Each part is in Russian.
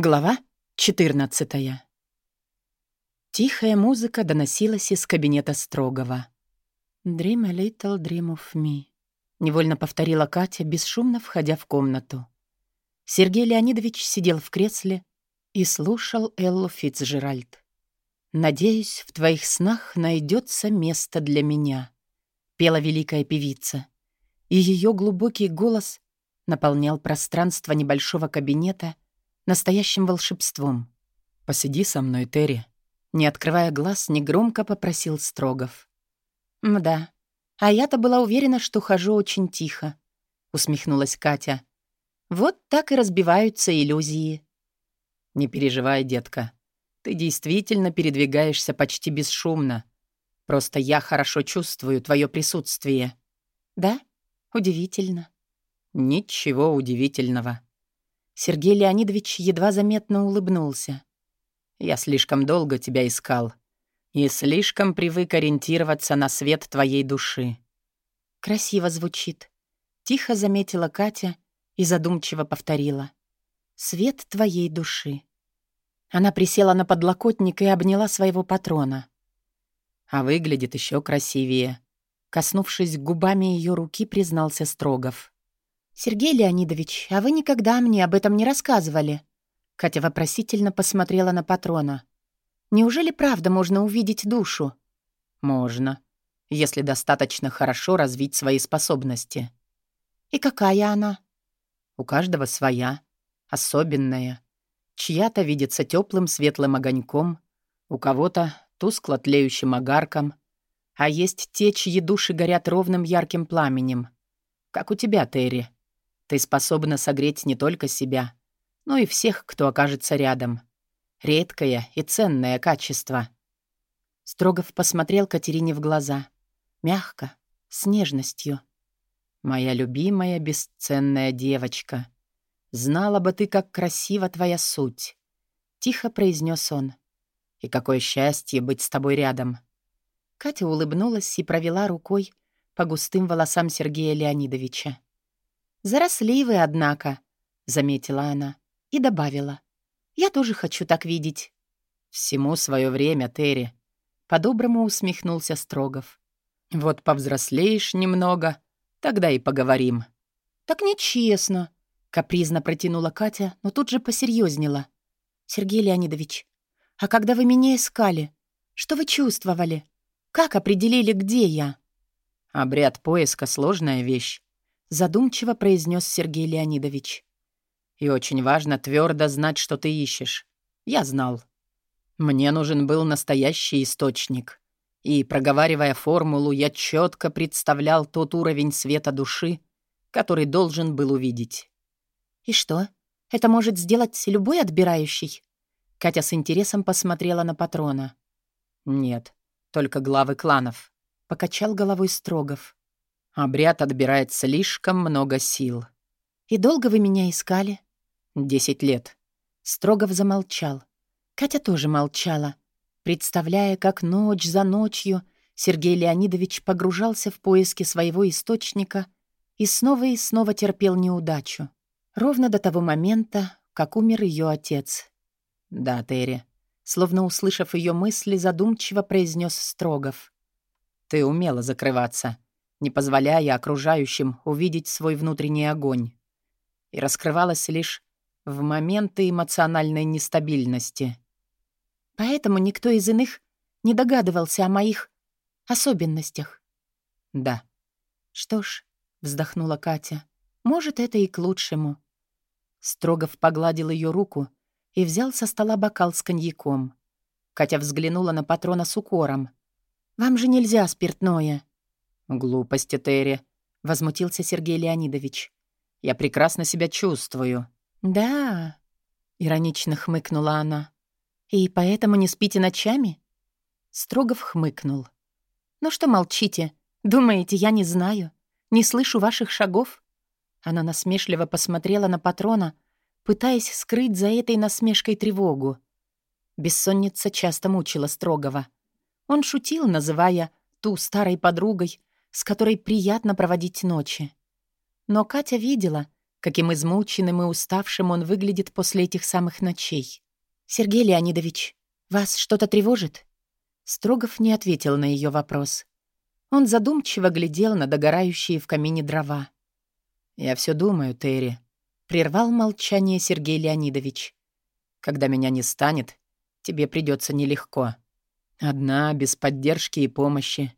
Глава 14 Тихая музыка доносилась из кабинета строгого. «Dream a little dream of me», — невольно повторила Катя, бесшумно входя в комнату. Сергей Леонидович сидел в кресле и слушал Эллу Фитцжеральд. «Надеюсь, в твоих снах найдется место для меня», — пела великая певица. И ее глубокий голос наполнял пространство небольшого кабинета — настоящим волшебством. «Посиди со мной, Терри», — не открывая глаз, негромко попросил Строгов. «Мда, а я-то была уверена, что хожу очень тихо», — усмехнулась Катя. «Вот так и разбиваются иллюзии». «Не переживай, детка. Ты действительно передвигаешься почти бесшумно. Просто я хорошо чувствую твое присутствие». «Да? Удивительно». «Ничего удивительного», Сергей Леонидович едва заметно улыбнулся. «Я слишком долго тебя искал и слишком привык ориентироваться на свет твоей души». «Красиво звучит», — тихо заметила Катя и задумчиво повторила. «Свет твоей души». Она присела на подлокотник и обняла своего патрона. А выглядит еще красивее. Коснувшись губами ее руки, признался Строгов. «Сергей Леонидович, а вы никогда мне об этом не рассказывали?» Катя вопросительно посмотрела на патрона. «Неужели правда можно увидеть душу?» «Можно, если достаточно хорошо развить свои способности». «И какая она?» «У каждого своя, особенная. Чья-то видится теплым светлым огоньком, у кого-то тускло тлеющим огарком, а есть те, чьи души горят ровным ярким пламенем. Как у тебя, Терри». Ты способна согреть не только себя, но и всех, кто окажется рядом. Редкое и ценное качество. Строгов посмотрел Катерине в глаза. Мягко, с нежностью. «Моя любимая бесценная девочка, знала бы ты, как красива твоя суть», — тихо произнес он. «И какое счастье быть с тобой рядом». Катя улыбнулась и провела рукой по густым волосам Сергея Леонидовича. «Заросли вы, однако», — заметила она и добавила. «Я тоже хочу так видеть». «Всему свое время, Терри», — по-доброму усмехнулся Строгов. «Вот повзрослеешь немного, тогда и поговорим». «Так нечестно», — капризно протянула Катя, но тут же посерьезнела. «Сергей Леонидович, а когда вы меня искали, что вы чувствовали? Как определили, где я?» «Обряд поиска — сложная вещь задумчиво произнес Сергей Леонидович. И очень важно твердо знать, что ты ищешь. Я знал. Мне нужен был настоящий источник. И, проговаривая формулу, я четко представлял тот уровень света души, который должен был увидеть. «И что? Это может сделать любой отбирающий?» Катя с интересом посмотрела на патрона. «Нет, только главы кланов», — покачал головой Строгов. Обряд отбирает слишком много сил. «И долго вы меня искали?» «Десять лет». Строгов замолчал. Катя тоже молчала, представляя, как ночь за ночью Сергей Леонидович погружался в поиски своего источника и снова и снова терпел неудачу. Ровно до того момента, как умер ее отец. «Да, Терри», словно услышав ее мысли, задумчиво произнес Строгов. «Ты умела закрываться не позволяя окружающим увидеть свой внутренний огонь. И раскрывалась лишь в моменты эмоциональной нестабильности. Поэтому никто из иных не догадывался о моих особенностях. Да. Что ж, вздохнула Катя, может, это и к лучшему. Строгов погладил ее руку и взял со стола бокал с коньяком. Катя взглянула на патрона с укором. «Вам же нельзя спиртное». «Глупости, Терри», — возмутился Сергей Леонидович. «Я прекрасно себя чувствую». «Да», — иронично хмыкнула она. «И поэтому не спите ночами?» Строгов хмыкнул. «Ну что молчите? Думаете, я не знаю? Не слышу ваших шагов?» Она насмешливо посмотрела на патрона, пытаясь скрыть за этой насмешкой тревогу. Бессонница часто мучила Строгова. Он шутил, называя ту старой подругой, с которой приятно проводить ночи. Но Катя видела, каким измученным и уставшим он выглядит после этих самых ночей. «Сергей Леонидович, вас что-то тревожит?» Строгов не ответил на ее вопрос. Он задумчиво глядел на догорающие в камине дрова. «Я все думаю, Терри», — прервал молчание Сергей Леонидович. «Когда меня не станет, тебе придется нелегко. Одна, без поддержки и помощи.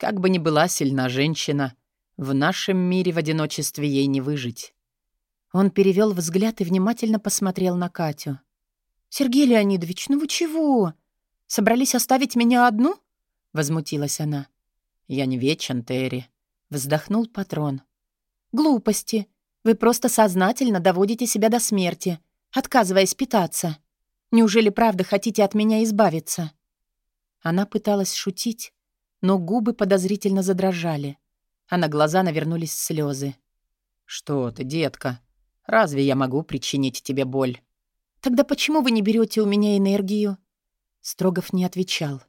Как бы ни была сильна женщина, в нашем мире в одиночестве ей не выжить». Он перевел взгляд и внимательно посмотрел на Катю. «Сергей Леонидович, ну вы чего? Собрались оставить меня одну?» — возмутилась она. «Я не вечен, Терри», — вздохнул патрон. «Глупости. Вы просто сознательно доводите себя до смерти, отказываясь питаться. Неужели правда хотите от меня избавиться?» Она пыталась шутить, но губы подозрительно задрожали, а на глаза навернулись слезы. «Что ты, детка? Разве я могу причинить тебе боль?» «Тогда почему вы не берете у меня энергию?» Строгов не отвечал.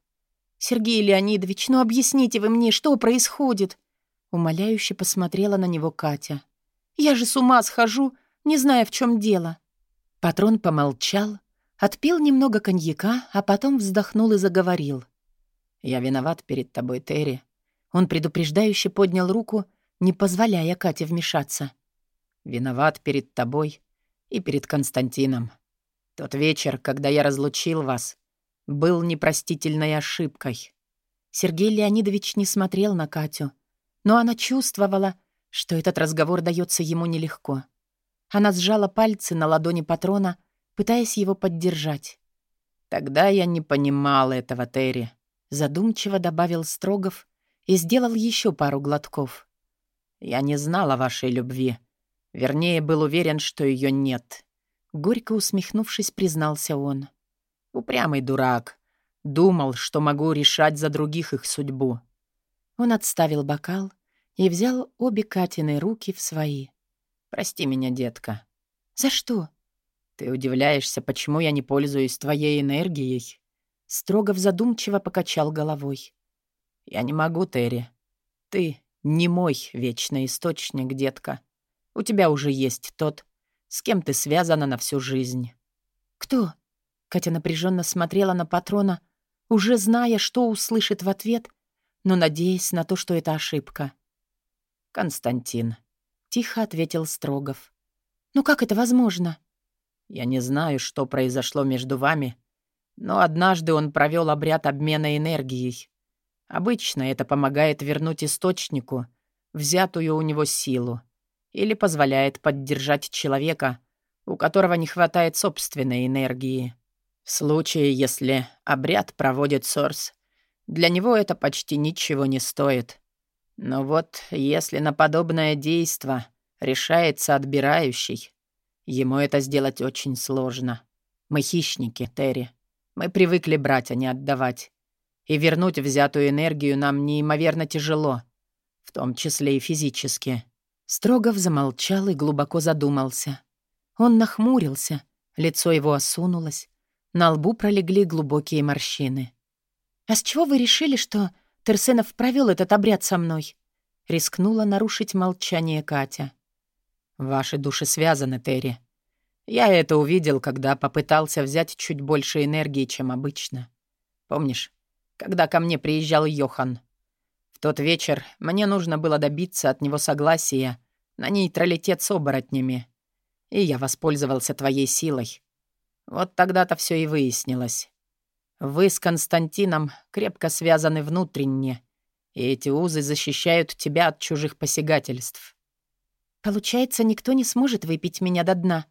«Сергей Леонидович, ну объясните вы мне, что происходит?» Умоляюще посмотрела на него Катя. «Я же с ума схожу, не зная, в чем дело». Патрон помолчал, отпил немного коньяка, а потом вздохнул и заговорил. «Я виноват перед тобой, Терри». Он предупреждающе поднял руку, не позволяя Кате вмешаться. «Виноват перед тобой и перед Константином. Тот вечер, когда я разлучил вас, был непростительной ошибкой». Сергей Леонидович не смотрел на Катю, но она чувствовала, что этот разговор дается ему нелегко. Она сжала пальцы на ладони патрона, пытаясь его поддержать. «Тогда я не понимал этого, Терри», — задумчиво добавил Строгов и сделал еще пару глотков. «Я не знал о вашей любви. Вернее, был уверен, что ее нет». Горько усмехнувшись, признался он. «Упрямый дурак. Думал, что могу решать за других их судьбу. Он отставил бокал и взял обе Катины руки в свои. «Прости меня, детка». «За что?» «Ты удивляешься, почему я не пользуюсь твоей энергией?» Строгов задумчиво покачал головой. «Я не могу, Терри. Ты не мой вечный источник, детка. У тебя уже есть тот, с кем ты связана на всю жизнь». «Кто?» Катя напряженно смотрела на патрона, уже зная, что услышит в ответ — но надеясь на то, что это ошибка. «Константин», — тихо ответил Строгов. «Ну как это возможно?» «Я не знаю, что произошло между вами, но однажды он провел обряд обмена энергией. Обычно это помогает вернуть источнику взятую у него силу или позволяет поддержать человека, у которого не хватает собственной энергии. В случае, если обряд проводит Сорс, для него это почти ничего не стоит. Но вот если на подобное действо решается отбирающий, ему это сделать очень сложно. Мы хищники, Терри. Мы привыкли брать, а не отдавать. И вернуть взятую энергию нам неимоверно тяжело, в том числе и физически. Строгов замолчал и глубоко задумался. Он нахмурился, лицо его осунулось, на лбу пролегли глубокие морщины. «А с чего вы решили, что Терсенов провел этот обряд со мной?» Рискнула нарушить молчание Катя. «Ваши души связаны, Терри. Я это увидел, когда попытался взять чуть больше энергии, чем обычно. Помнишь, когда ко мне приезжал Йохан? В тот вечер мне нужно было добиться от него согласия на нейтралитет с оборотнями. И я воспользовался твоей силой. Вот тогда-то все и выяснилось. Вы с Константином крепко связаны внутренне, и эти узы защищают тебя от чужих посягательств. Получается, никто не сможет выпить меня до дна.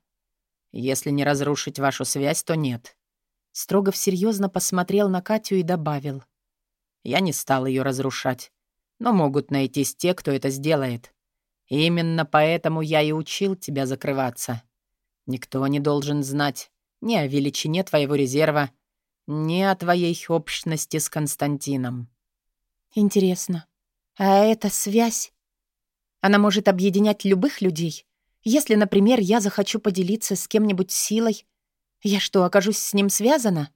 Если не разрушить вашу связь, то нет. Строгов серьезно посмотрел на Катю и добавил. Я не стал ее разрушать, но могут найтись те, кто это сделает. И именно поэтому я и учил тебя закрываться. Никто не должен знать ни о величине твоего резерва, не о твоей общности с Константином. Интересно, а эта связь? Она может объединять любых людей? Если, например, я захочу поделиться с кем-нибудь силой, я что, окажусь с ним связана?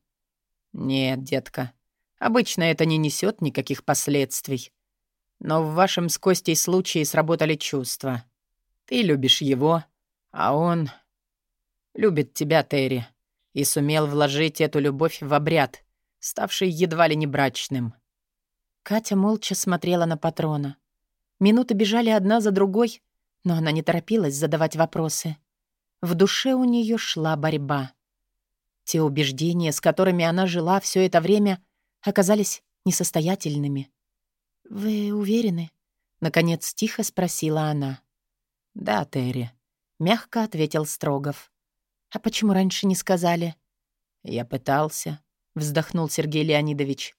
Нет, детка. Обычно это не несет никаких последствий. Но в вашем с Костей случае сработали чувства. Ты любишь его, А он любит тебя, Терри, и сумел вложить эту любовь в обряд, ставший едва ли не брачным». Катя молча смотрела на патрона. Минуты бежали одна за другой, но она не торопилась задавать вопросы. В душе у нее шла борьба. Те убеждения, с которыми она жила все это время, оказались несостоятельными. «Вы уверены?» — наконец тихо спросила она. «Да, Терри», — мягко ответил Строгов. «А почему раньше не сказали?» «Я пытался», — вздохнул Сергей Леонидович.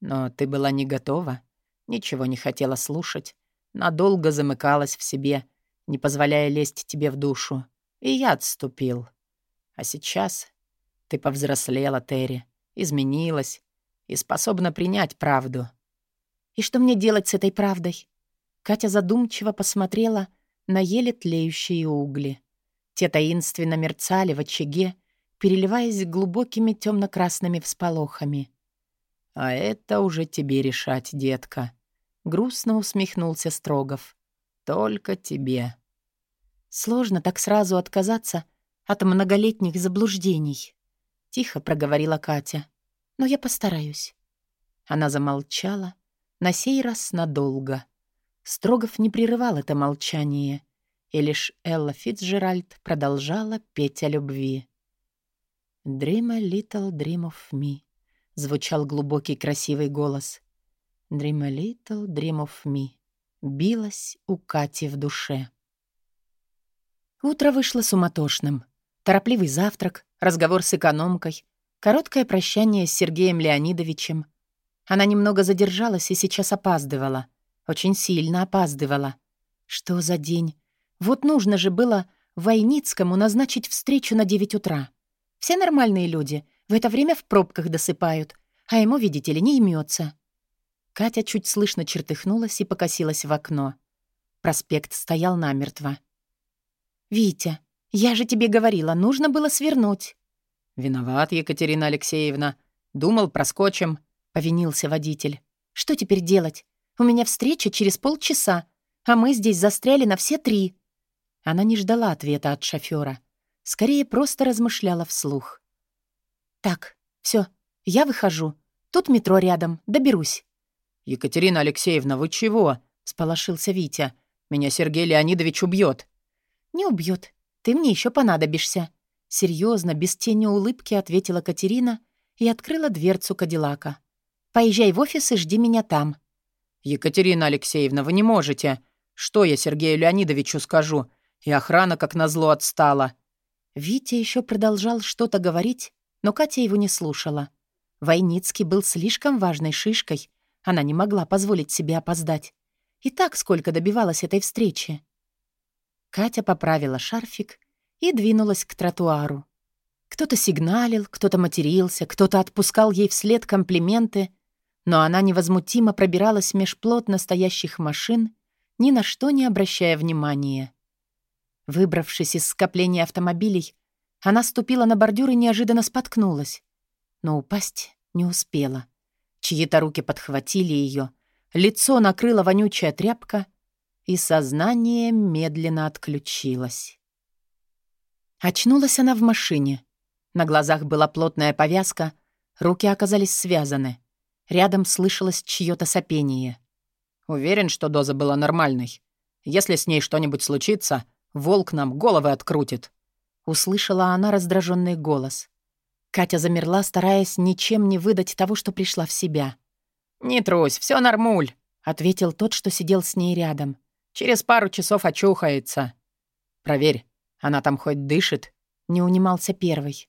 «Но ты была не готова, ничего не хотела слушать, надолго замыкалась в себе, не позволяя лезть тебе в душу, и я отступил. А сейчас ты повзрослела, Терри, изменилась и способна принять правду». «И что мне делать с этой правдой?» Катя задумчиво посмотрела на еле тлеющие угли. Те таинственно мерцали в очаге, переливаясь глубокими темно-красными всполохами. «А это уже тебе решать, детка», — грустно усмехнулся Строгов. «Только тебе». «Сложно так сразу отказаться от многолетних заблуждений», — тихо проговорила Катя. «Но я постараюсь». Она замолчала, на сей раз надолго. Строгов не прерывал это молчание, и лишь Элла Фитцжеральд продолжала петь о любви. «Dream a little dream of me», — звучал глубокий красивый голос. «Dream a little dream of me», — билась у Кати в душе. Утро вышло суматошным. Торопливый завтрак, разговор с экономкой, короткое прощание с Сергеем Леонидовичем. Она немного задержалась и сейчас опаздывала. Очень сильно опаздывала. Что за день? Вот нужно же было Войницкому назначить встречу на 9 утра. Все нормальные люди в это время в пробках досыпают, а ему, видите ли, не имется. Катя чуть слышно чертыхнулась и покосилась в окно. Проспект стоял намертво. «Витя, я же тебе говорила, нужно было свернуть». «Виноват, Екатерина Алексеевна. Думал, проскочим», — повинился водитель. «Что теперь делать? У меня встреча через полчаса, а мы здесь застряли на все три». Она не ждала ответа от шофера. Скорее, просто размышляла вслух. «Так, все, я выхожу. Тут метро рядом, доберусь». «Екатерина Алексеевна, вы чего?» — сполошился Витя. «Меня Сергей Леонидович убьет. «Не убьет. Ты мне еще понадобишься». Серьезно, без тени улыбки ответила Катерина и открыла дверцу Кадиллака. «Поезжай в офис и жди меня там». «Екатерина Алексеевна, вы не можете. Что я Сергею Леонидовичу скажу? И охрана, как назло, отстала». Витя еще продолжал что-то говорить, но Катя его не слушала. Войницкий был слишком важной шишкой. Она не могла позволить себе опоздать. И так сколько добивалась этой встречи. Катя поправила шарфик и двинулась к тротуару. Кто-то сигналил, кто-то матерился, кто-то отпускал ей вслед комплименты, но она невозмутимо пробиралась меж плотно стоящих машин, ни на что не обращая внимания. Выбравшись из скопления автомобилей, она ступила на бордюр и неожиданно споткнулась. Но упасть не успела. Чьи-то руки подхватили ее, лицо накрыла вонючая тряпка, и сознание медленно отключилось. Очнулась она в машине. На глазах была плотная повязка, руки оказались связаны. Рядом слышалось чьё-то сопение. «Уверен, что доза была нормальной. Если с ней что-нибудь случится, волк нам головы открутит», Услышала она раздраженный голос. Катя замерла, стараясь ничем не выдать того, что пришла в себя. «Не трусь, все нормуль», — ответил тот, что сидел с ней рядом. «Через пару часов очухается». «Проверь, она там хоть дышит?» — не унимался первый.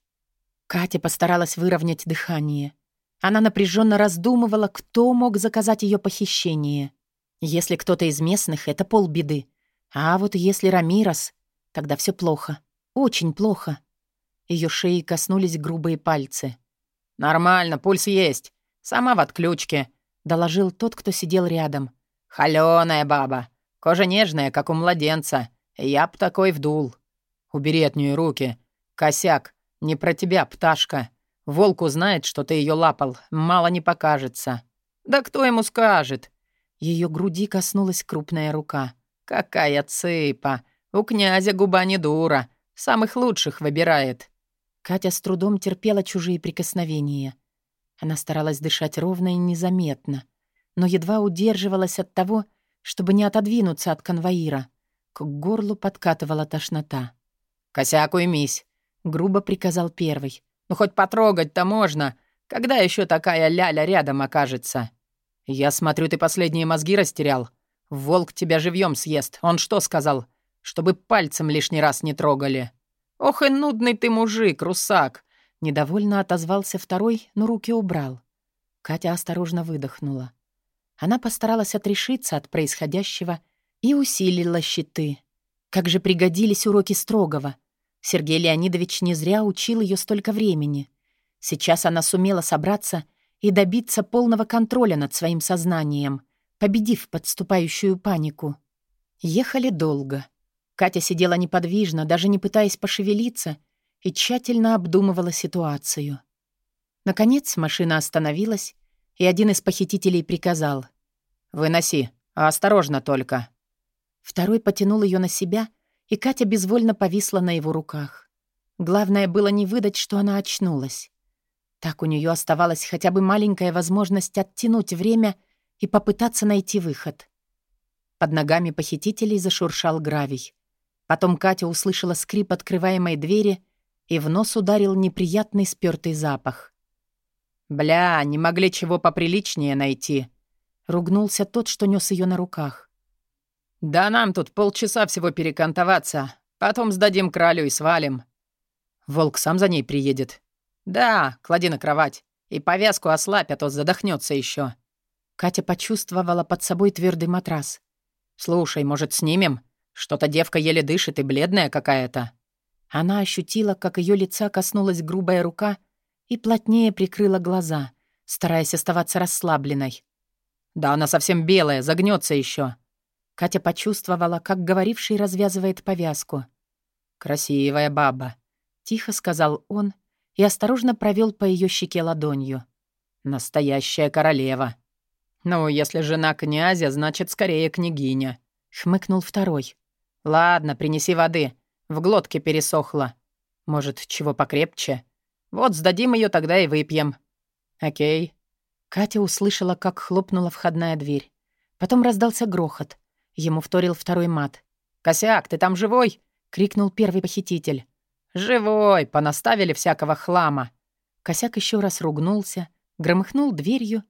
Катя постаралась выровнять дыхание. Она напряженно раздумывала, кто мог заказать ее похищение. Если кто-то из местных, это полбеды. А вот если Рамирос, тогда все плохо. Очень плохо. Ее шеи коснулись грубые пальцы. «Нормально, пульс есть. Сама в отключке», — доложил тот, кто сидел рядом. «Холёная баба. Кожа нежная, как у младенца. Я б такой вдул». «Убери от нее руки. Косяк. Не про тебя, пташка. Волк узнает, что ты ее лапал. Мало не покажется». «Да кто ему скажет?» Ее груди коснулась крупная рука. «Какая цыпа! У князя губа не дура, самых лучших выбирает». Катя с трудом терпела чужие прикосновения. Она старалась дышать ровно и незаметно, но едва удерживалась от того, чтобы не отодвинуться от конвоира. К горлу подкатывала тошнота. «Косяк уймись», — грубо приказал первый. «Ну хоть потрогать-то можно. Когда еще такая ляля рядом окажется?» «Я смотрю, ты последние мозги растерял. Волк тебя живьем съест. Он что сказал? Чтобы пальцем лишний раз не трогали». «Ох и нудный ты мужик, русак!» Недовольно отозвался второй, но руки убрал. Катя осторожно выдохнула. Она постаралась отрешиться от происходящего и усилила щиты. Как же пригодились уроки строгого. Сергей Леонидович не зря учил ее столько времени. Сейчас она сумела собраться и добиться полного контроля над своим сознанием, победив подступающую панику. Ехали долго. Катя сидела неподвижно, даже не пытаясь пошевелиться, и тщательно обдумывала ситуацию. Наконец машина остановилась, и один из похитителей приказал. «Выноси, а осторожно только». Второй потянул ее на себя, и Катя безвольно повисла на его руках. Главное было не выдать, что она очнулась. Так у нее оставалась хотя бы маленькая возможность оттянуть время и попытаться найти выход. Под ногами похитителей зашуршал гравий. Потом Катя услышала скрип открываемой двери, и в нос ударил неприятный спёртый запах. «Бля, не могли чего поприличнее найти», — ругнулся тот, что нёс её на руках. «Да нам тут полчаса всего перекантоваться, потом сдадим кралю и свалим». «Волк сам за ней приедет?» «Да, клади на кровать. И повязку ослабь, а то задохнется еще. Катя почувствовала под собой твердый матрас. «Слушай, может, снимем?» Что-то девка еле дышит и бледная какая-то». Она ощутила, как ее лица коснулась грубая рука и плотнее прикрыла глаза, стараясь оставаться расслабленной. «Да она совсем белая, загнется еще. Катя почувствовала, как говоривший развязывает повязку. «Красивая баба», — тихо сказал он и осторожно провел по ее щеке ладонью. «Настоящая королева. Ну, если жена князя, значит, скорее княгиня», — хмыкнул второй. «Ладно, принеси воды. В глотке пересохло. Может, чего покрепче? Вот сдадим ее тогда и выпьем». «Окей». Катя услышала, как хлопнула входная дверь. Потом раздался грохот. Ему вторил второй мат. «Косяк, ты там живой?» — крикнул первый похититель. «Живой! Понаставили всякого хлама!» Косяк еще раз ругнулся, громыхнул дверью,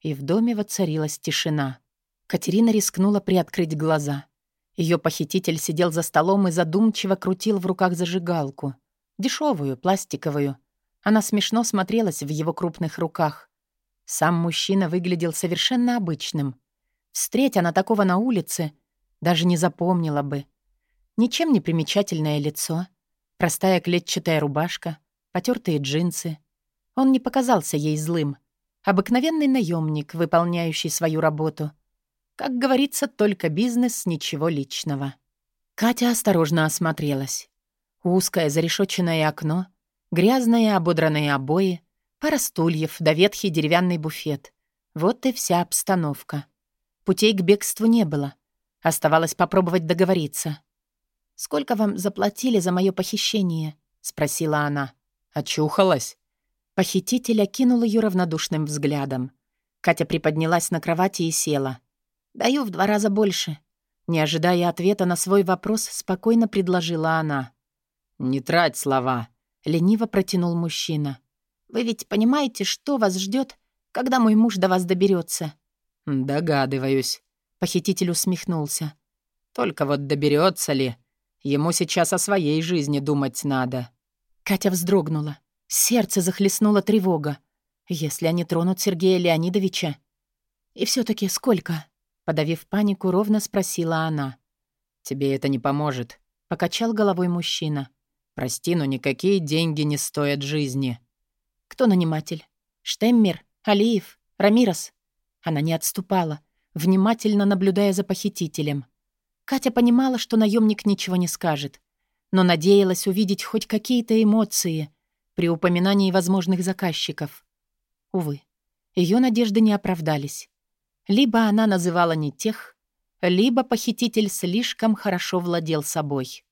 и в доме воцарилась тишина. Катерина рискнула приоткрыть глаза. Ее похититель сидел за столом и задумчиво крутил в руках зажигалку. Дешевую, пластиковую. Она смешно смотрелась в его крупных руках. Сам мужчина выглядел совершенно обычным. Встреть она такого на улице, даже не запомнила бы. Ничем не примечательное лицо, простая клетчатая рубашка, потертые джинсы. Он не показался ей злым. Обыкновенный наемник, выполняющий свою работу. Как говорится, только бизнес, ничего личного. Катя осторожно осмотрелась. Узкое зарешоченное окно, грязные ободранные обои, пара стульев да ветхий деревянный буфет. Вот и вся обстановка. Путей к бегству не было. Оставалось попробовать договориться. «Сколько вам заплатили за мое похищение?» — спросила она. «Очухалась?» Похититель окинул ее равнодушным взглядом. Катя приподнялась на кровати и села. «Даю в два раза больше». Не ожидая ответа на свой вопрос, спокойно предложила она. «Не трать слова», — лениво протянул мужчина. «Вы ведь понимаете, что вас ждет, когда мой муж до вас доберется? «Догадываюсь», — похититель усмехнулся. «Только вот доберется ли? Ему сейчас о своей жизни думать надо». Катя вздрогнула. Сердце захлестнула тревога. Если они тронут Сергея Леонидовича... И все таки сколько? Подавив панику, ровно спросила она. «Тебе это не поможет», — покачал головой мужчина. «Прости, но никакие деньги не стоят жизни». «Кто наниматель? Штеммер? Алиев? Рамирос?» Она не отступала, внимательно наблюдая за похитителем. Катя понимала, что наемник ничего не скажет, но надеялась увидеть хоть какие-то эмоции при упоминании возможных заказчиков. Увы, ее надежды не оправдались. Либо она называла не тех, либо похититель слишком хорошо владел собой.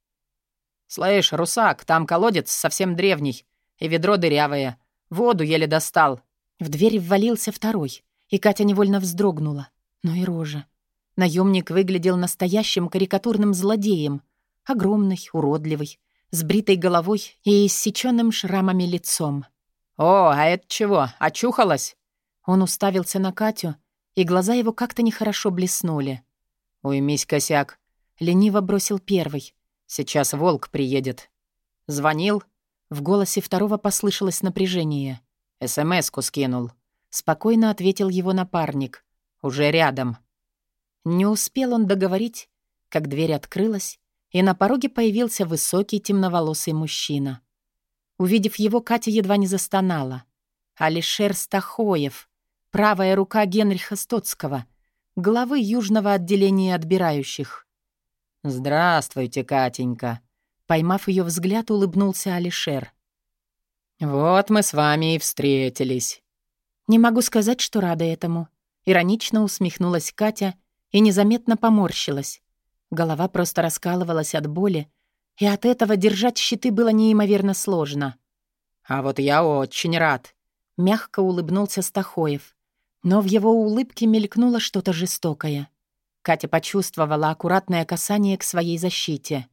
«Слышь, русак, там колодец совсем древний, и ведро дырявое. Воду еле достал». В дверь ввалился второй, и Катя невольно вздрогнула. Но и рожа. Наемник выглядел настоящим карикатурным злодеем. Огромный, уродливый, с бритой головой и иссеченным шрамами лицом. «О, а это чего, очухалась?» Он уставился на Катю, и глаза его как-то нехорошо блеснули. «Уймись, косяк», — лениво бросил первый. «Сейчас волк приедет». «Звонил?» В голосе второго послышалось напряжение. «СМС-ку скинул». Спокойно ответил его напарник. «Уже рядом». Не успел он договорить, как дверь открылась, и на пороге появился высокий темноволосый мужчина. Увидев его, Катя едва не застонала. Алишер Стахоев, правая рука Генриха Стоцкого, главы южного отделения отбирающих. «Здравствуйте, Катенька», Поймав ее взгляд, улыбнулся Алишер. «Вот мы с вами и встретились». «Не могу сказать, что рада этому». Иронично усмехнулась Катя и незаметно поморщилась. Голова просто раскалывалась от боли, и от этого держать щиты было неимоверно сложно. «А вот я очень рад», — мягко улыбнулся Стахоев. Но в его улыбке мелькнуло что-то жестокое. Катя почувствовала аккуратное касание к своей защите.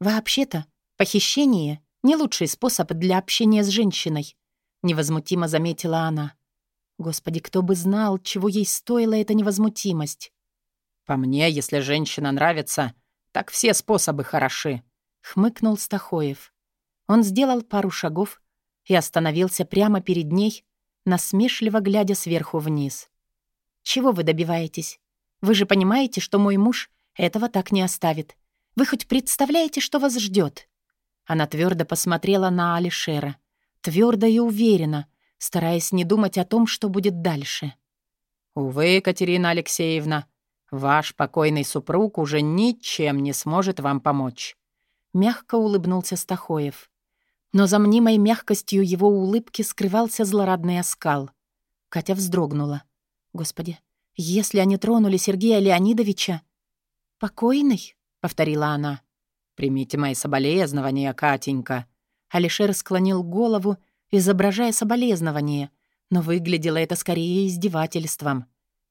«Вообще-то, похищение — не лучший способ для общения с женщиной», — невозмутимо заметила она. Господи, кто бы знал, чего ей стоила эта невозмутимость. «По мне, если женщина нравится, так все способы хороши», — хмыкнул Стахоев. Он сделал пару шагов и остановился прямо перед ней, насмешливо глядя сверху вниз. «Чего вы добиваетесь? Вы же понимаете, что мой муж этого так не оставит. Вы хоть представляете, что вас ждет? Она твердо посмотрела на Алишера. Твердо и уверенно, стараясь не думать о том, что будет дальше. «Увы, Екатерина Алексеевна, ваш покойный супруг уже ничем не сможет вам помочь», — мягко улыбнулся Стахоев. Но за мнимой мягкостью его улыбки скрывался злорадный оскал. Катя вздрогнула. «Господи, если они тронули Сергея Леонидовича...» «Покойный?» повторила она. «Примите мои соболезнования, Катенька». Алишер склонил голову, изображая соболезнование, но выглядело это скорее издевательством.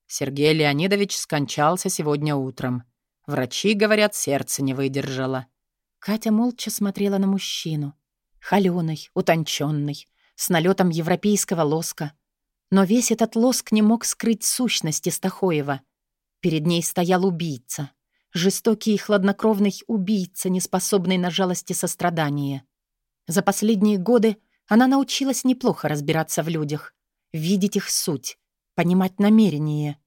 Сергей Леонидович скончался сегодня утром. Врачи, говорят, сердце не выдержало. Катя молча смотрела на мужчину. Холёный, утонченный, с налетом европейского лоска. Но весь этот лоск не мог скрыть сущности Стахоева. Перед ней стоял убийца. Жестокий и хладнокровный убийца, не способный на жалость и сострадание. За последние годы она научилась неплохо разбираться в людях, видеть их суть, понимать намерение.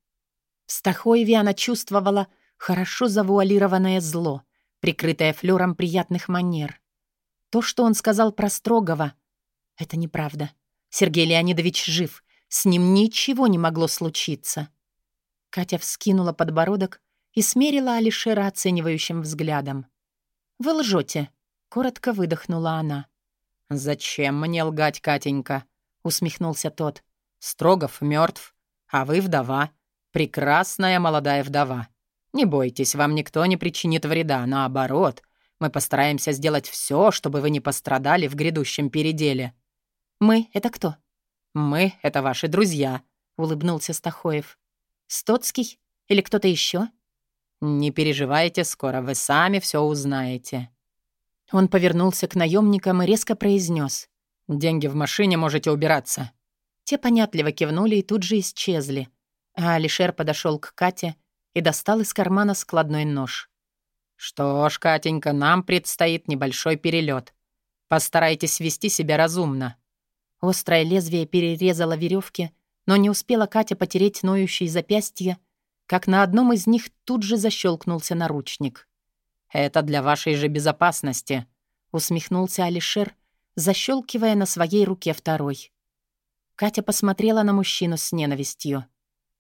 В Стахоеве она чувствовала хорошо завуалированное зло, прикрытое флером приятных манер. То, что он сказал про Строгова, — это неправда. Сергей Леонидович жив, с ним ничего не могло случиться. Катя вскинула подбородок и смерила Алишера оценивающим взглядом. «Вы лжете», — коротко выдохнула она. «Зачем мне лгать, Катенька?» — усмехнулся тот. «Строгов мертв, а вы вдова. Прекрасная молодая вдова. Не бойтесь, вам никто не причинит вреда. Наоборот, мы постараемся сделать все, чтобы вы не пострадали в грядущем переделе». «Мы — это кто?» «Мы — это ваши друзья», — улыбнулся Стахоев. «Стоцкий? Или кто-то еще? «Не переживайте, скоро вы сами все узнаете». Он повернулся к наемникам и резко произнес: «Деньги в машине, можете убираться». Те понятливо кивнули и тут же исчезли. А Алишер подошел к Кате и достал из кармана складной нож. «Что ж, Катенька, нам предстоит небольшой перелет. Постарайтесь вести себя разумно». Острое лезвие перерезало веревки, но не успела Катя потереть ноющие запястья, как на одном из них тут же защелкнулся наручник. «Это для вашей же безопасности», — усмехнулся Алишер, защелкивая на своей руке второй. Катя посмотрела на мужчину с ненавистью.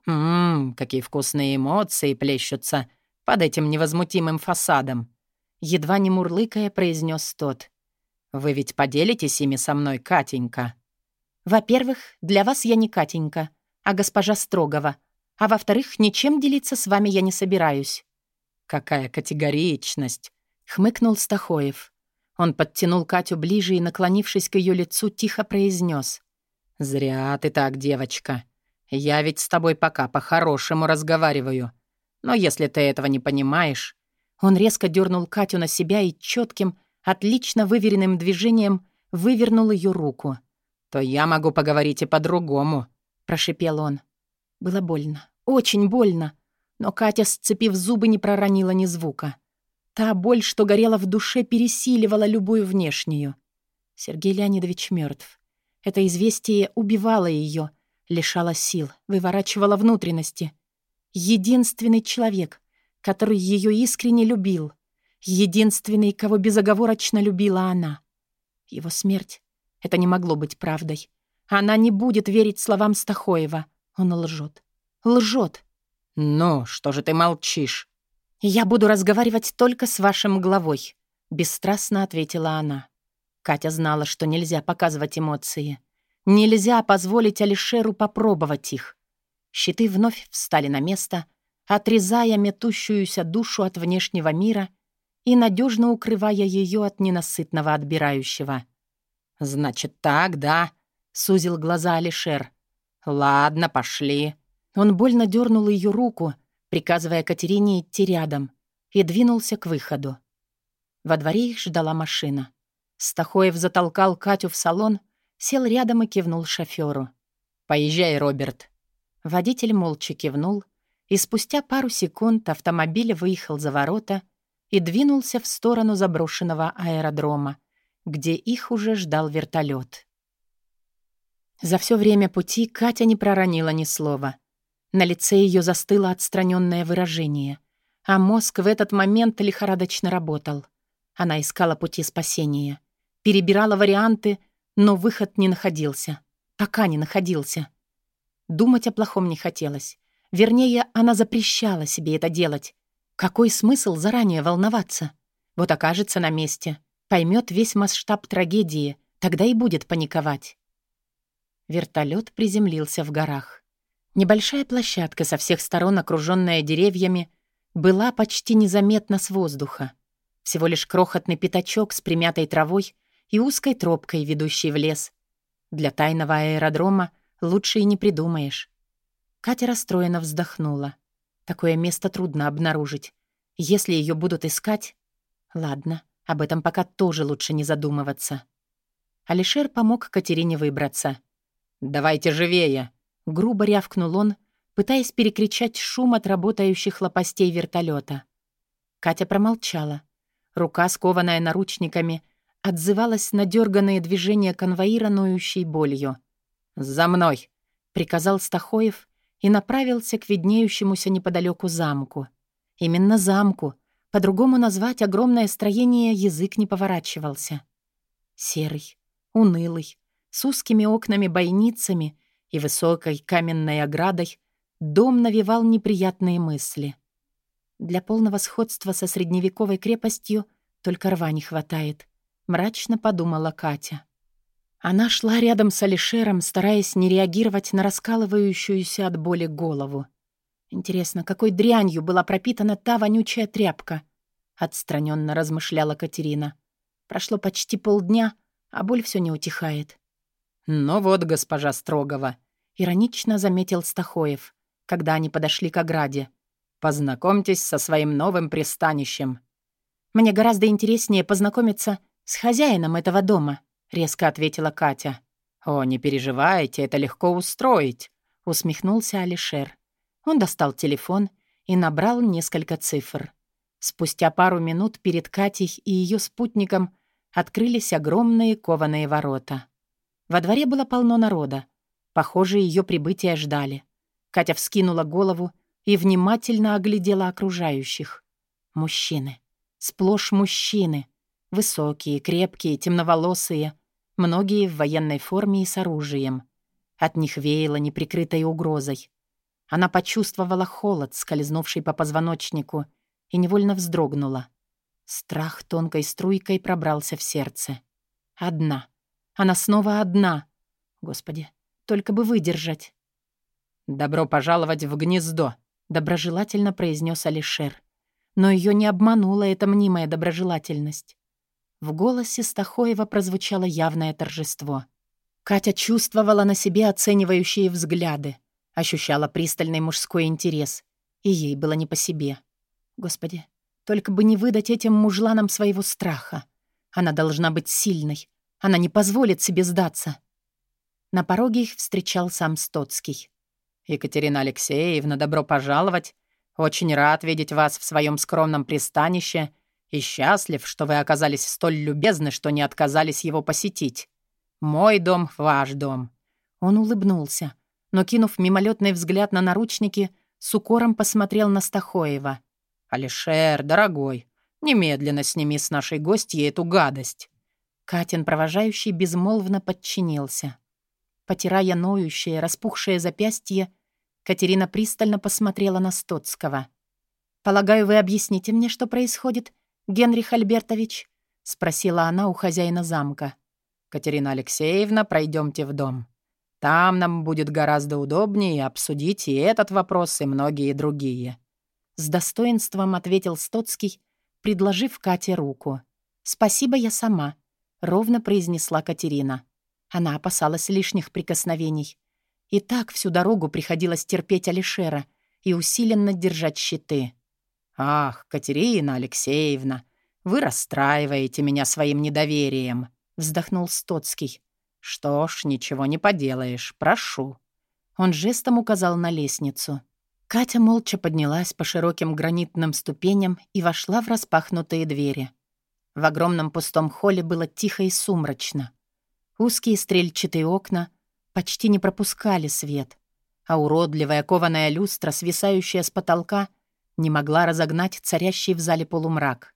«Ммм, какие вкусные эмоции плещутся под этим невозмутимым фасадом», едва не мурлыкая произнес тот. «Вы ведь поделитесь ими со мной, Катенька?» «Во-первых, для вас я не Катенька, а госпожа Строгова, А во-вторых, ничем делиться с вами я не собираюсь». «Какая категоричность!» — хмыкнул Стахоев. Он подтянул Катю ближе и, наклонившись к ее лицу, тихо произнес: «Зря ты так, девочка. Я ведь с тобой пока по-хорошему разговариваю. Но если ты этого не понимаешь...» Он резко дернул Катю на себя и четким, отлично выверенным движением вывернул ее руку. «То я могу поговорить и по-другому», — прошипел он. Было больно, очень больно. Но Катя, сцепив зубы, не проронила ни звука. Та боль, что горела в душе, пересиливала любую внешнюю. Сергей Леонидович мертв. Это известие убивало ее, лишало сил, выворачивало внутренности. Единственный человек, который ее искренне любил. Единственный, кого безоговорочно любила она. Его смерть — это не могло быть правдой. Она не будет верить словам Стахоева. Он лжет. Лжет. «Ну, что же ты молчишь?» «Я буду разговаривать только с вашим главой», — бесстрастно ответила она. Катя знала, что нельзя показывать эмоции. Нельзя позволить Алишеру попробовать их. Щиты вновь встали на место, отрезая метущуюся душу от внешнего мира и надежно укрывая ее от ненасытного отбирающего. «Значит так, да?» — сузил глаза Алишер. «Ладно, пошли». Он больно дернул ее руку — приказывая Катерине идти рядом, и двинулся к выходу. Во дворе их ждала машина. Стахоев затолкал Катю в салон, сел рядом и кивнул шофёру. «Поезжай, Роберт». Водитель молча кивнул, и спустя пару секунд автомобиль выехал за ворота и двинулся в сторону заброшенного аэродрома, где их уже ждал вертолет. За все время пути Катя не проронила ни слова — на лице ее застыло отстраненное выражение, а мозг в этот момент лихорадочно работал. Она искала пути спасения, перебирала варианты, но выход не находился. Пока не находился. Думать о плохом не хотелось. Вернее, она запрещала себе это делать. Какой смысл заранее волноваться? Вот окажется на месте, поймет весь масштаб трагедии, тогда и будет паниковать. Вертолет приземлился в горах. Небольшая площадка со всех сторон, окруженная деревьями, была почти незаметна с воздуха. Всего лишь крохотный пятачок с примятой травой и узкой тропкой, ведущей в лес. Для тайного аэродрома лучше и не придумаешь. Катя расстроенно вздохнула. Такое место трудно обнаружить. Если ее будут искать... Ладно, об этом пока тоже лучше не задумываться. Алишер помог Катерине выбраться. «Давайте живее!» Грубо рявкнул он, пытаясь перекричать шум от работающих лопастей вертолета. Катя промолчала. Рука, скованная наручниками, отзывалась на дерганные движения конвоира, ноющей болью. «За мной!» — приказал Стахоев и направился к виднеющемуся неподалеку замку. Именно замку. По-другому назвать огромное строение язык не поворачивался. Серый, унылый, с узкими окнами-бойницами и высокой каменной оградой дом навевал неприятные мысли. Для полного сходства со средневековой крепостью только рва не хватает, мрачно подумала Катя. Она шла рядом с Алишером, стараясь не реагировать на раскалывающуюся от боли голову. Интересно, какой дрянью была пропитана та вонючая тряпка? Отстраненно размышляла Катерина. Прошло почти полдня, а боль все не утихает. «Ну вот, госпожа Строгова», — иронично заметил Стахоев, когда они подошли к ограде. «Познакомьтесь со своим новым пристанищем». «Мне гораздо интереснее познакомиться с хозяином этого дома», — резко ответила Катя. «О, не переживайте, это легко устроить», — усмехнулся Алишер. Он достал телефон и набрал несколько цифр. Спустя пару минут перед Катей и ее спутником открылись огромные кованые ворота. Во дворе было полно народа. Похоже, ее прибытие ждали. Катя вскинула голову и внимательно оглядела окружающих. Мужчины. Сплошь мужчины. Высокие, крепкие, темноволосые. Многие в военной форме и с оружием. От них веяло неприкрытой угрозой. Она почувствовала холод, скользнувший по позвоночнику, и невольно вздрогнула. Страх тонкой струйкой пробрался в сердце. Одна — она снова одна. Господи, только бы выдержать. «Добро пожаловать в гнездо», — доброжелательно произнес Алишер. Но ее не обманула эта мнимая доброжелательность. В голосе Стахоева прозвучало явное торжество. Катя чувствовала на себе оценивающие взгляды, ощущала пристальный мужской интерес, и ей было не по себе. Господи, только бы не выдать этим мужланам своего страха. Она должна быть сильной. Она не позволит себе сдаться. На пороге их встречал сам Стоцкий. «Екатерина Алексеевна, добро пожаловать. Очень рад видеть вас в своем скромном пристанище и счастлив, что вы оказались столь любезны, что не отказались его посетить. Мой дом — ваш дом». Он улыбнулся, но, кинув мимолетный взгляд на наручники, с укором посмотрел на Стахоева. «Алишер, дорогой, немедленно сними с нашей гостьей эту гадость». Катин, провожающий, безмолвно подчинился. Потирая ноющее, распухшее запястье, Катерина пристально посмотрела на Стоцкого. «Полагаю, вы объясните мне, что происходит, Генрих Альбертович?» — спросила она у хозяина замка. «Катерина Алексеевна, пройдемте в дом. Там нам будет гораздо удобнее обсудить и этот вопрос, и многие другие». С достоинством ответил Стоцкий, предложив Кате руку. «Спасибо, я сама», — ровно произнесла Катерина. Она опасалась лишних прикосновений. И так всю дорогу приходилось терпеть Алишера и усиленно держать щиты. «Ах, Катерина Алексеевна, вы расстраиваете меня своим недоверием», — вздохнул Стоцкий. «Что ж, ничего не поделаешь, прошу». Он жестом указал на лестницу. Катя молча поднялась по широким гранитным ступеням и вошла в распахнутые двери. В огромном пустом холле было тихо и сумрачно. Узкие стрельчатые окна почти не пропускали свет, а уродливая кованая люстра, свисающая с потолка, не могла разогнать царящий в зале полумрак.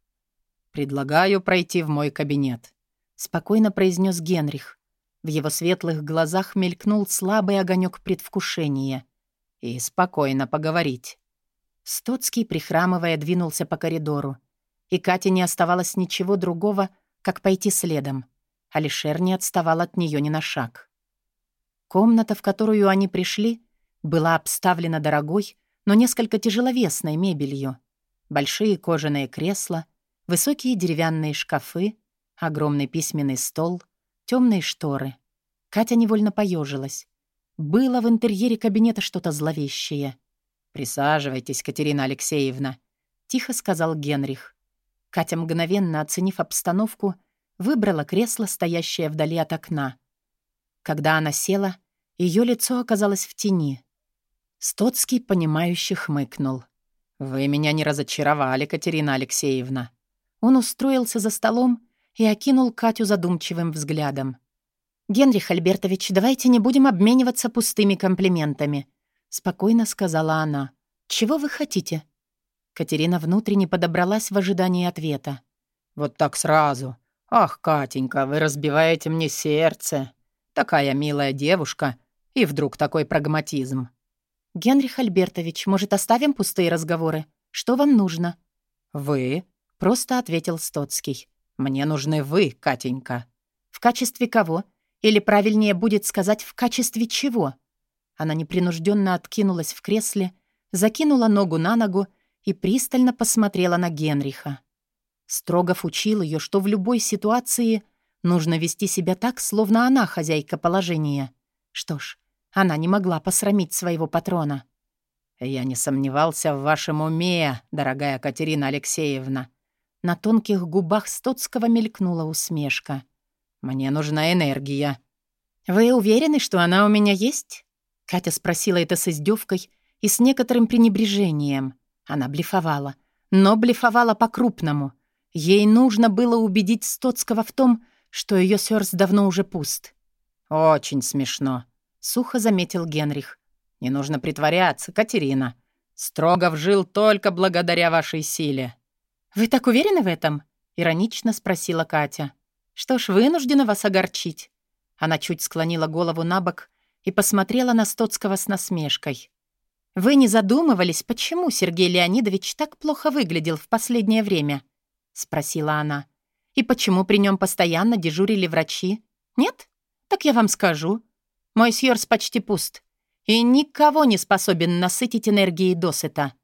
«Предлагаю пройти в мой кабинет», — спокойно произнес Генрих. В его светлых глазах мелькнул слабый огонек предвкушения. «И спокойно поговорить». Стоцкий, прихрамывая, двинулся по коридору. И Кате не оставалось ничего другого, как пойти следом. Алишер не отставал от нее ни на шаг. Комната, в которую они пришли, была обставлена дорогой, но несколько тяжеловесной мебелью. Большие кожаные кресла, высокие деревянные шкафы, огромный письменный стол, темные шторы. Катя невольно поежилась. Было в интерьере кабинета что-то зловещее. «Присаживайтесь, Катерина Алексеевна», — тихо сказал Генрих. Катя, мгновенно оценив обстановку, выбрала кресло, стоящее вдали от окна. Когда она села, ее лицо оказалось в тени. Стоцкий, понимающе хмыкнул. «Вы меня не разочаровали, Катерина Алексеевна». Он устроился за столом и окинул Катю задумчивым взглядом. «Генрих Альбертович, давайте не будем обмениваться пустыми комплиментами», — спокойно сказала она. «Чего вы хотите?» Катерина внутренне подобралась в ожидании ответа. «Вот так сразу. Ах, Катенька, вы разбиваете мне сердце. Такая милая девушка, и вдруг такой прагматизм. «Генрих Альбертович, может, оставим пустые разговоры? Что вам нужно?» «Вы?» — просто ответил Стоцкий. «Мне нужны вы, Катенька». «В качестве кого? Или правильнее будет сказать, в качестве чего?» Она непринужденно откинулась в кресле, закинула ногу на ногу и пристально посмотрела на Генриха. Строгов учил ее, что в любой ситуации нужно вести себя так, словно она хозяйка положения. Что ж, она не могла посрамить своего патрона. «Я не сомневался в вашем уме, дорогая Катерина Алексеевна». На тонких губах Стоцкого мелькнула усмешка. «Мне нужна энергия». «Вы уверены, что она у меня есть?» Катя спросила это с издевкой и с некоторым пренебрежением. Она блефовала, но блефовала по-крупному. Ей нужно было убедить Стоцкого в том, что ее сёрс давно уже пуст. «Очень смешно», — сухо заметил Генрих. «Не нужно притворяться, Катерина. Строгов жил только благодаря вашей силе». «Вы так уверены в этом?» — иронично спросила Катя. «Что ж, вынуждена вас огорчить». Она чуть склонила голову на бок и посмотрела на Стоцкого с насмешкой. «Вы не задумывались, почему Сергей Леонидович так плохо выглядел в последнее время?» — спросила она. «И почему при нем постоянно дежурили врачи? Нет? Так я вам скажу. Мой сьерс почти пуст. и никого не способен насытить энергией досыта».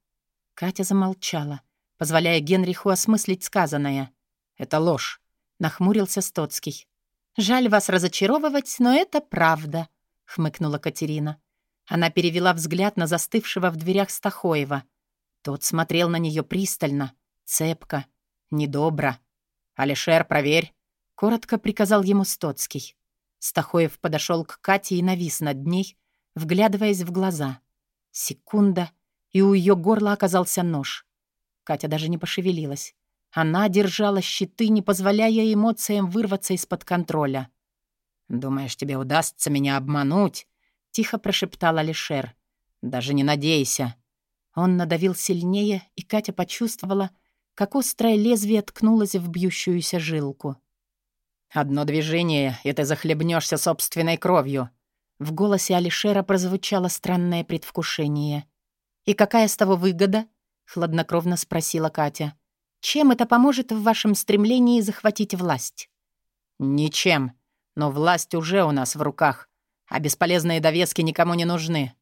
Катя замолчала, позволяя Генриху осмыслить сказанное. «Это ложь», — нахмурился Стоцкий. «Жаль вас разочаровывать, но это правда», — хмыкнула Катерина. Она перевела взгляд на застывшего в дверях Стахоева. Тот смотрел на нее пристально, цепко, недобро. «Алишер, проверь», — коротко приказал ему Стоцкий. Стахоев подошел к Кате и навис над ней, вглядываясь в глаза. Секунда, и у ее горла оказался нож. Катя даже не пошевелилась. Она держала щиты, не позволяя эмоциям вырваться из-под контроля. «Думаешь, тебе удастся меня обмануть?» — тихо прошептал Алишер. «Даже не надейся». Он надавил сильнее, и Катя почувствовала, как острое лезвие ткнулось в бьющуюся жилку. «Одно движение, и ты захлебнешься собственной кровью». В голосе Алишера прозвучало странное предвкушение. «И какая с того выгода?» — хладнокровно спросила Катя. «Чем это поможет в вашем стремлении захватить власть?» «Ничем. Но власть уже у нас в руках, а бесполезные довески никому не нужны».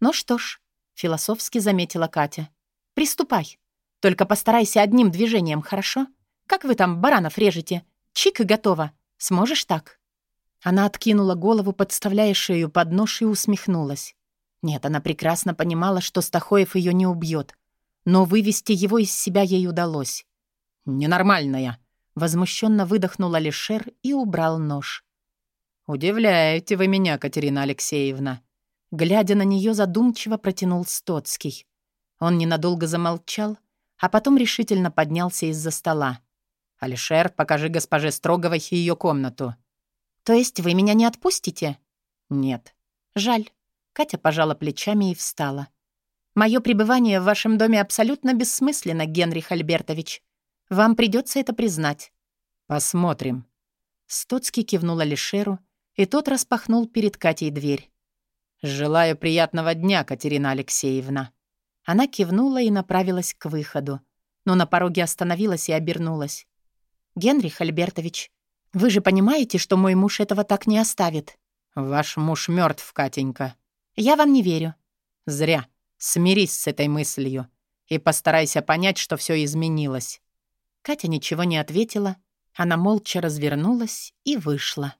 «Ну что ж», — философски заметила Катя. «Приступай. Только постарайся одним движением, хорошо? Как вы там баранов режете? Чик и готово. Сможешь так?» Она откинула голову, подставляя шею под нож и усмехнулась. Нет, она прекрасно понимала, что Стахоев ее не убьет, но вывести его из себя ей удалось. «Ненормальная!» — возмущенно выдохнула Лишер и убрал нож. «Удивляете вы меня, Катерина Алексеевна!» Глядя на нее, задумчиво протянул Стоцкий. Он ненадолго замолчал, а потом решительно поднялся из-за стола. «Алишер, покажи госпоже Строговой ее комнату». «То есть вы меня не отпустите?» «Нет». «Жаль». Катя пожала плечами и встала. «Мое пребывание в вашем доме абсолютно бессмысленно, Генрих Альбертович. Вам придется это признать». «Посмотрим». Стоцкий кивнул Алишеру, и тот распахнул перед Катей дверь. «Желаю приятного дня, Катерина Алексеевна». Она кивнула и направилась к выходу, но на пороге остановилась и обернулась. «Генрих Альбертович, вы же понимаете, что мой муж этого так не оставит?» «Ваш муж мертв, Катенька». «Я вам не верю». «Зря. Смирись с этой мыслью и постарайся понять, что все изменилось». Катя ничего не ответила. Она молча развернулась и вышла.